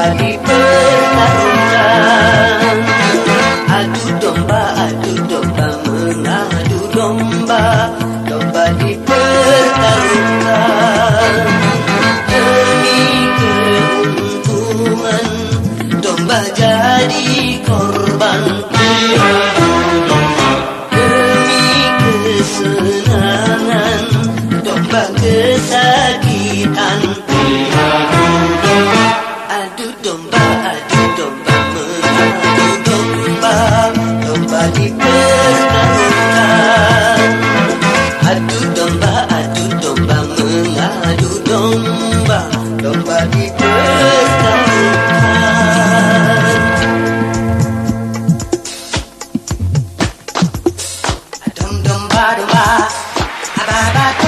Happy birthday. ba ba.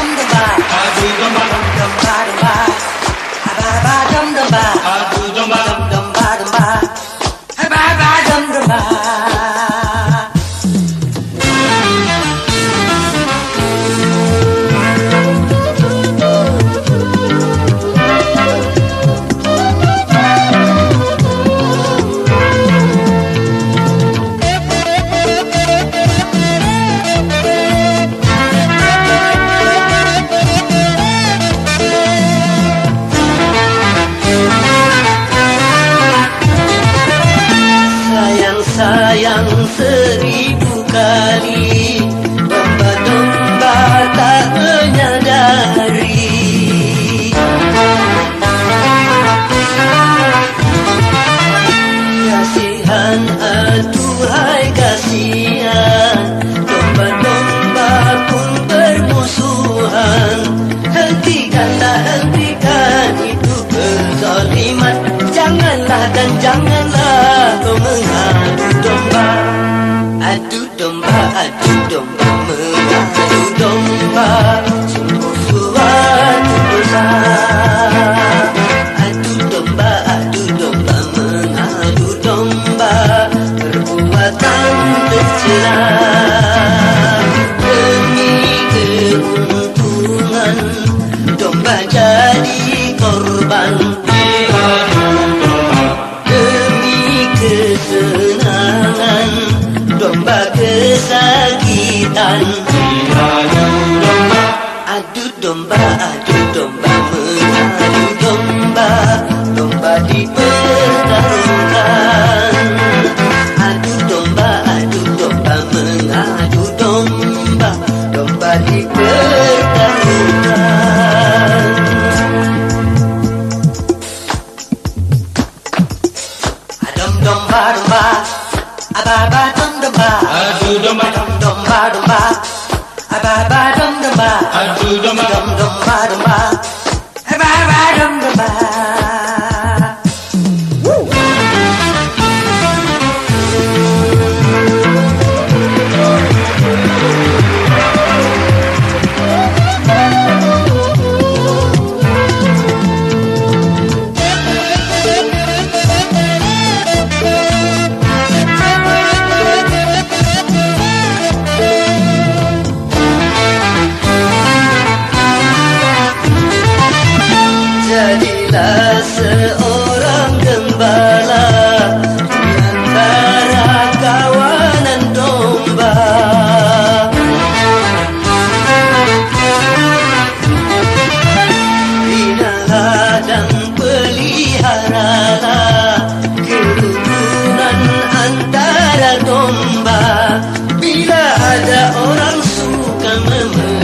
sayang seribu kali Domba-domba tak menyadari. Kasihan aduhai kasihan. Domba-domba pun bermusuhan. Hentikanlah hentikan itu kezaliman. Janganlah dan janganlah kau mengharap adu domba, adu domba, mengadu domba, sungguh suat besar. Adu domba, adu domba, mengadu domba, perbuatan tercela. Demi keuntungan, domba jadi korban. kesakitan. Aduh domba, aduh ¡Gracias!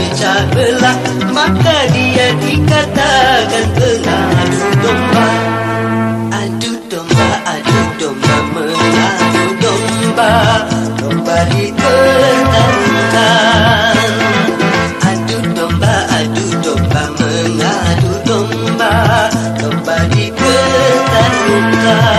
pecah belah Maka dia dikatakan tengah domba Adu domba, adu domba Mengadu domba. Domba di pertarungan Adu domba, adu domba Mengadu domba. Domba di pertarungan